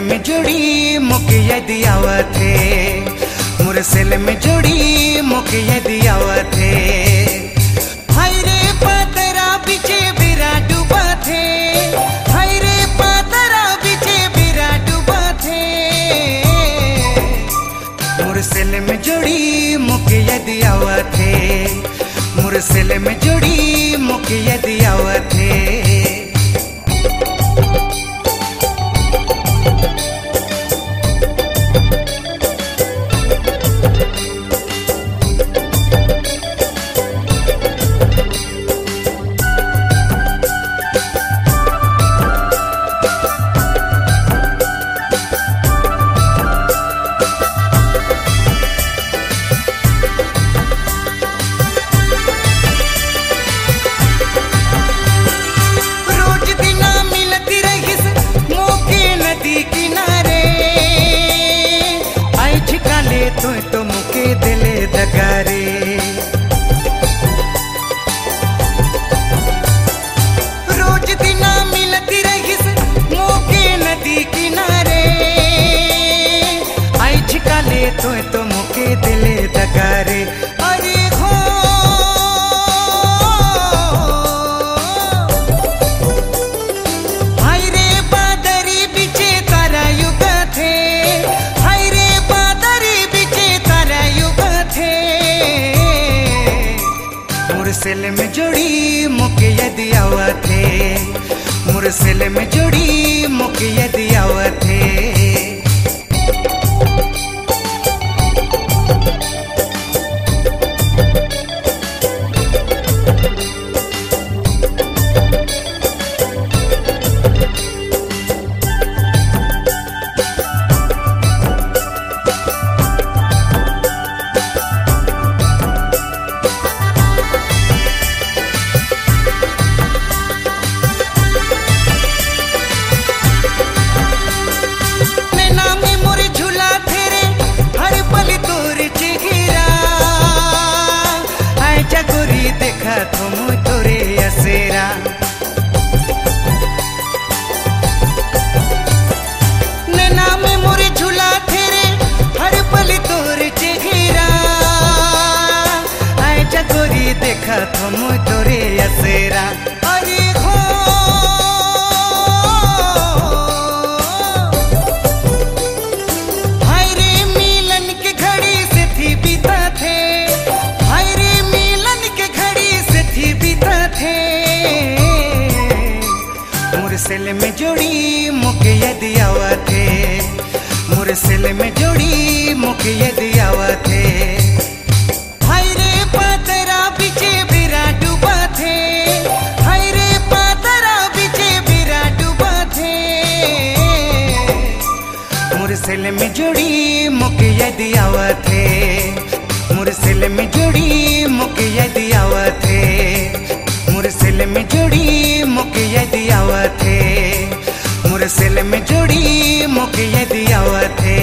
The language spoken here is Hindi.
जुड़ी मुख यदि आवथे मुरसेल में जुड़ी मुख थे पातरा बिचे बिरा डूबा थे मुरसेल में जुड़ी मुख यदि आवथे मुरसेल में जुड़ी रोज तो तो मुके दिले दगारे। अरे तारा युग थे। तारा युग थे। में जुड़ी मुख यदि आवथे मुरसेल में जुड़ी मुख यदि चकोरी देखा तुम तोरे असेरा। नैना में मोरे झूला फेरे, हर पल तोर चेहरा। आय चकोरी देखा तुम तोरे असेरा। मुरसेल में जोड़ी मुख यदि आवथे मुरसेल में जोड़ी मुख यदि रे पातरा बिचे बिरा डूबा थे। पातरा बिचे बिरा डूबा थे। में जुड़ी मुख यदि आवथे मुरसेल सिल में जुड़ी मुख यदि आवथे